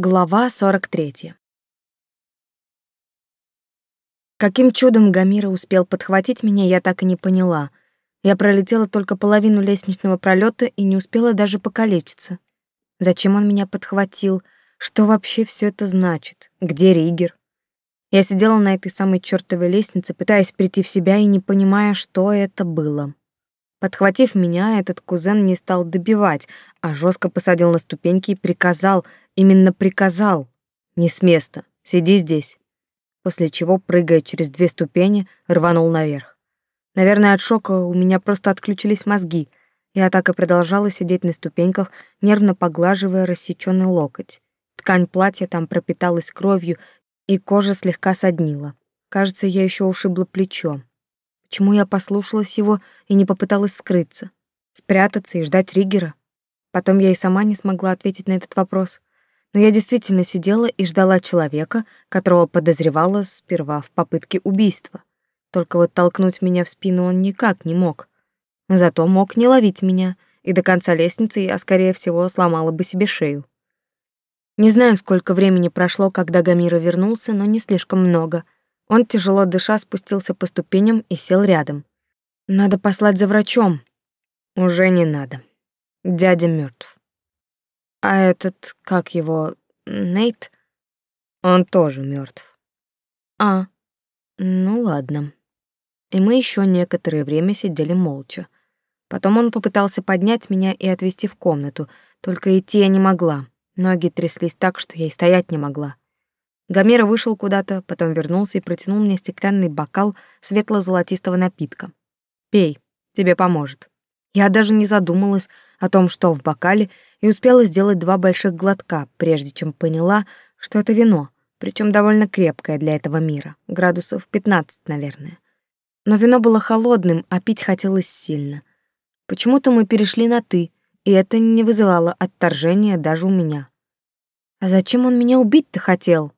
Глава 43. Каким чудом Гамира успел подхватить меня, я так и не поняла. Я пролетела только половину лестничного пролета и не успела даже покалечиться. Зачем он меня подхватил? Что вообще все это значит? Где Ригер? Я сидела на этой самой чёртовой лестнице, пытаясь прийти в себя и не понимая, что это было. Подхватив меня, этот кузен не стал добивать, а жестко посадил на ступеньки и приказал, именно приказал, не с места, сиди здесь. После чего, прыгая через две ступени, рванул наверх. Наверное, от шока у меня просто отключились мозги. Я так и продолжала сидеть на ступеньках, нервно поглаживая рассечённый локоть. Ткань платья там пропиталась кровью, и кожа слегка соднила. Кажется, я ещё ушибла плечо. Почему я послушалась его и не попыталась скрыться? Спрятаться и ждать Ригера? Потом я и сама не смогла ответить на этот вопрос. Но я действительно сидела и ждала человека, которого подозревала сперва в попытке убийства. Только вот толкнуть меня в спину он никак не мог. Зато мог не ловить меня, и до конца лестницы я, скорее всего, сломала бы себе шею. Не знаю, сколько времени прошло, когда Гамира вернулся, но не слишком много — он, тяжело дыша, спустился по ступеням и сел рядом. «Надо послать за врачом». «Уже не надо. Дядя мертв. «А этот, как его, Нейт?» «Он тоже мертв. «А, ну ладно». И мы еще некоторое время сидели молча. Потом он попытался поднять меня и отвезти в комнату, только идти я не могла. Ноги тряслись так, что я и стоять не могла. Гомера вышел куда-то, потом вернулся и протянул мне стеклянный бокал светло-золотистого напитка. «Пей, тебе поможет». Я даже не задумалась о том, что в бокале, и успела сделать два больших глотка, прежде чем поняла, что это вино, причем довольно крепкое для этого мира, градусов 15, наверное. Но вино было холодным, а пить хотелось сильно. Почему-то мы перешли на «ты», и это не вызывало отторжения даже у меня. А зачем он меня убить-то хотел?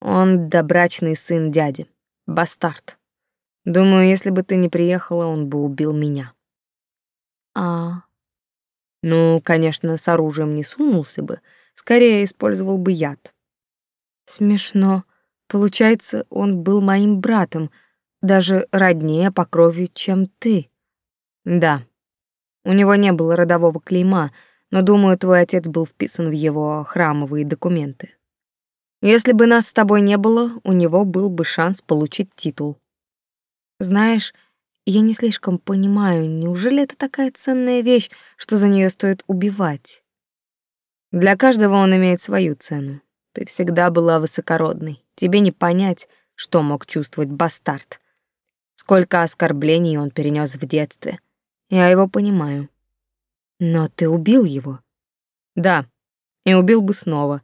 Он добрачный сын дяди, бастард. Думаю, если бы ты не приехала, он бы убил меня. А ну, конечно, с оружием не сунулся бы, скорее использовал бы яд. Смешно. Получается, он был моим братом, даже роднее по крови, чем ты. Да. У него не было родового клейма, но, думаю, твой отец был вписан в его храмовые документы. Если бы нас с тобой не было, у него был бы шанс получить титул. Знаешь, я не слишком понимаю, неужели это такая ценная вещь, что за нее стоит убивать? Для каждого он имеет свою цену. Ты всегда была высокородной. Тебе не понять, что мог чувствовать бастард. Сколько оскорблений он перенес в детстве. Я его понимаю. Но ты убил его? Да, и убил бы снова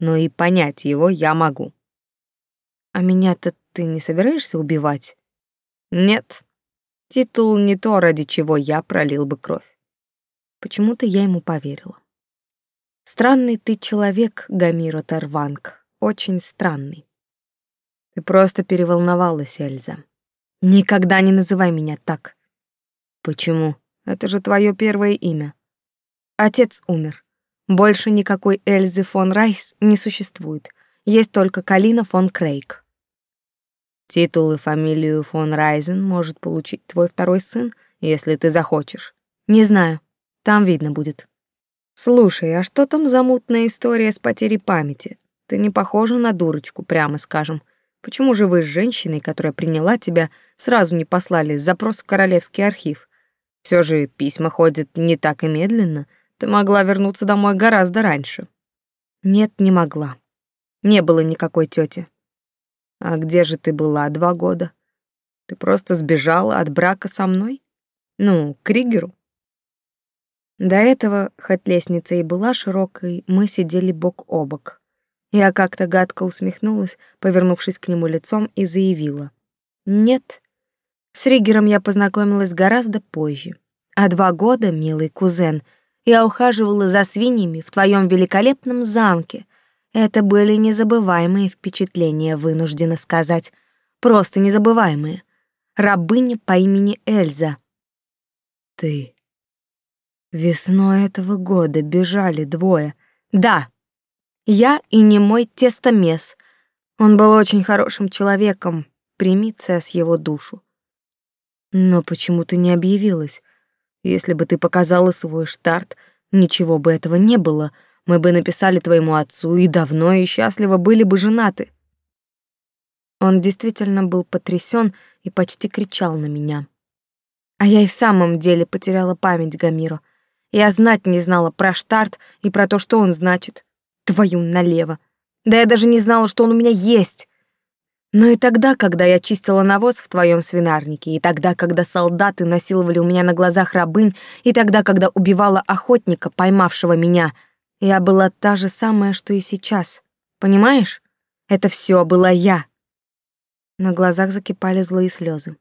но и понять его я могу. А меня-то ты не собираешься убивать? Нет. Титул не то, ради чего я пролил бы кровь. Почему-то я ему поверила. Странный ты человек, Гамиро Тарванг, очень странный. Ты просто переволновалась, Эльза. Никогда не называй меня так. Почему? Это же твое первое имя. Отец умер. Больше никакой Эльзы фон Райс не существует. Есть только Калина фон Крейг. Титул и фамилию фон Райзен может получить твой второй сын, если ты захочешь. Не знаю. Там видно будет. Слушай, а что там за мутная история с потерей памяти? Ты не похожа на дурочку, прямо скажем. Почему же вы с женщиной, которая приняла тебя, сразу не послали запрос в Королевский архив? Все же письма ходят не так и медленно — ты могла вернуться домой гораздо раньше. Нет, не могла. Не было никакой тети. А где же ты была два года? Ты просто сбежала от брака со мной? Ну, к Ригеру. До этого, хоть лестница и была широкой, мы сидели бок о бок. Я как-то гадко усмехнулась, повернувшись к нему лицом, и заявила. «Нет, с Ригером я познакомилась гораздо позже. А два года, милый кузен — я ухаживала за свиньями в твоем великолепном замке. Это были незабываемые впечатления, вынуждена сказать. Просто незабываемые. Рабыня по имени Эльза. Ты. Весной этого года бежали двое. Да. Я и не мой тестомес. Он был очень хорошим человеком. Прими с его душу. Но почему ты не объявилась? Если бы ты показала свой штарт, ничего бы этого не было. Мы бы написали твоему отцу и давно и счастливо были бы женаты. Он действительно был потрясен и почти кричал на меня. А я и в самом деле потеряла память Гамиру. Я знать не знала про штарт и про то, что он значит. Твою налево. Да я даже не знала, что он у меня есть. Но и тогда, когда я чистила навоз в твоем свинарнике, и тогда, когда солдаты насиловали у меня на глазах рабынь, и тогда, когда убивала охотника, поймавшего меня, я была та же самая, что и сейчас. Понимаешь? Это все была я. На глазах закипали злые слезы.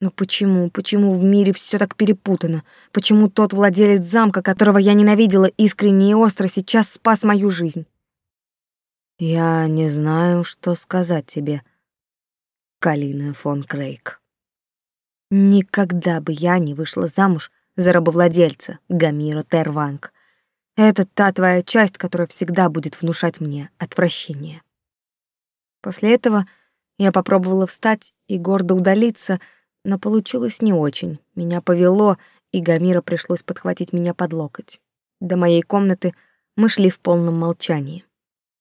Но почему, почему в мире все так перепутано? Почему тот владелец замка, которого я ненавидела искренне и остро, сейчас спас мою жизнь? Я не знаю, что сказать тебе, Калина фон Крейг. Никогда бы я не вышла замуж за рабовладельца Гамира Терванг. Это та твоя часть, которая всегда будет внушать мне отвращение. После этого я попробовала встать и гордо удалиться, но получилось не очень. Меня повело, и Гамира пришлось подхватить меня под локоть. До моей комнаты мы шли в полном молчании.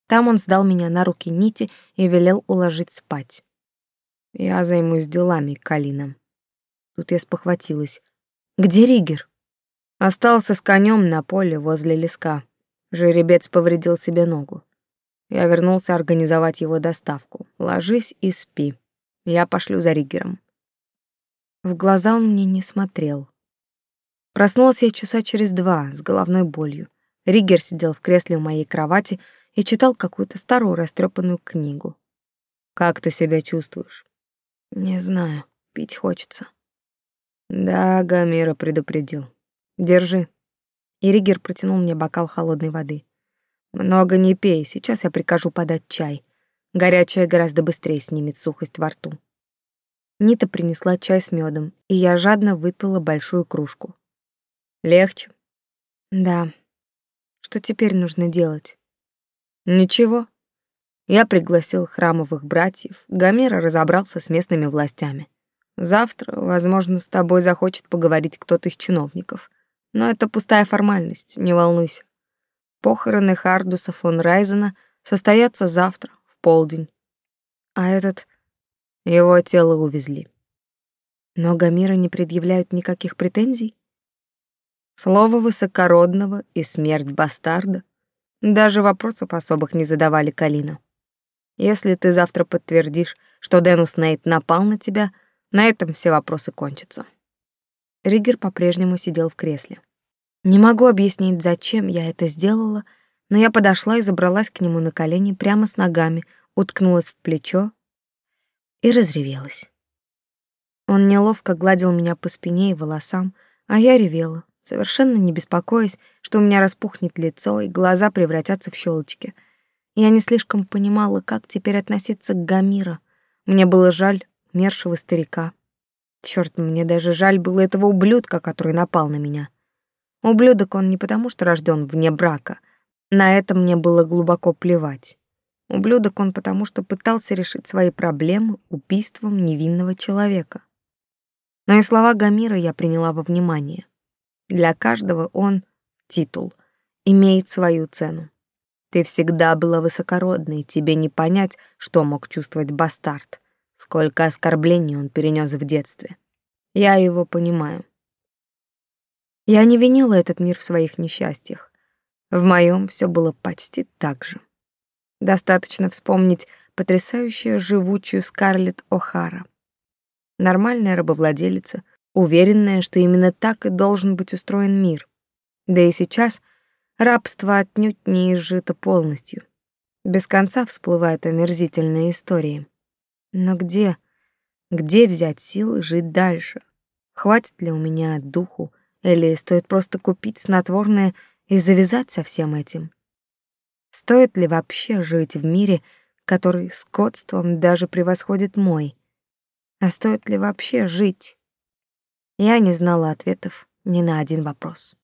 Там он сдал меня на руки Нити и велел уложить спать. Я займусь делами, Калина. Тут я спохватилась. Где Ригер? Остался с конем на поле возле леска. Жеребец повредил себе ногу. Я вернулся организовать его доставку. Ложись и спи. Я пошлю за Риггером. В глаза он мне не смотрел. Проснулась я часа через два с головной болью. Риггер сидел в кресле у моей кровати и читал какую-то старую растрепанную книгу. «Как ты себя чувствуешь?» «Не знаю. Пить хочется». «Да, Гамира предупредил. Держи». И Риггер протянул мне бокал холодной воды. Много не пей, сейчас я прикажу подать чай. Горячее гораздо быстрее снимет сухость во рту. Нита принесла чай с медом, и я жадно выпила большую кружку. Легче? Да. Что теперь нужно делать? Ничего. Я пригласил храмовых братьев. Гомера разобрался с местными властями. Завтра, возможно, с тобой захочет поговорить кто-то из чиновников. Но это пустая формальность, не волнуйся. Похороны Хардуса фон Райзена состоятся завтра, в полдень. А этот... Его тело увезли. Но Гамира не предъявляют никаких претензий? Слово высокородного и смерть бастарда. Даже вопросов особых не задавали Калина. Если ты завтра подтвердишь, что Денус Нейт напал на тебя, на этом все вопросы кончатся. Ригер по-прежнему сидел в кресле. Не могу объяснить, зачем я это сделала, но я подошла и забралась к нему на колени прямо с ногами, уткнулась в плечо и разревелась. Он неловко гладил меня по спине и волосам, а я ревела, совершенно не беспокоясь, что у меня распухнет лицо и глаза превратятся в щелочки. Я не слишком понимала, как теперь относиться к Гамира. Мне было жаль умершего старика. Черт, мне даже жаль было этого ублюдка, который напал на меня. Ублюдок он не потому, что рожден вне брака. На это мне было глубоко плевать. Ублюдок он потому, что пытался решить свои проблемы убийством невинного человека. Но и слова Гамира я приняла во внимание. Для каждого он — титул, имеет свою цену. Ты всегда была высокородной, тебе не понять, что мог чувствовать бастард, сколько оскорблений он перенес в детстве. Я его понимаю. Я не винила этот мир в своих несчастьях. В моем все было почти так же. Достаточно вспомнить потрясающую живучую Скарлетт О'Хара. Нормальная рабовладелица, уверенная, что именно так и должен быть устроен мир. Да и сейчас рабство отнюдь не изжито полностью. Без конца всплывают омерзительные истории. Но где, где взять силы жить дальше? Хватит ли у меня духу или стоит просто купить снотворное и завязать со всем этим? Стоит ли вообще жить в мире, который скотством даже превосходит мой? А стоит ли вообще жить? Я не знала ответов ни на один вопрос.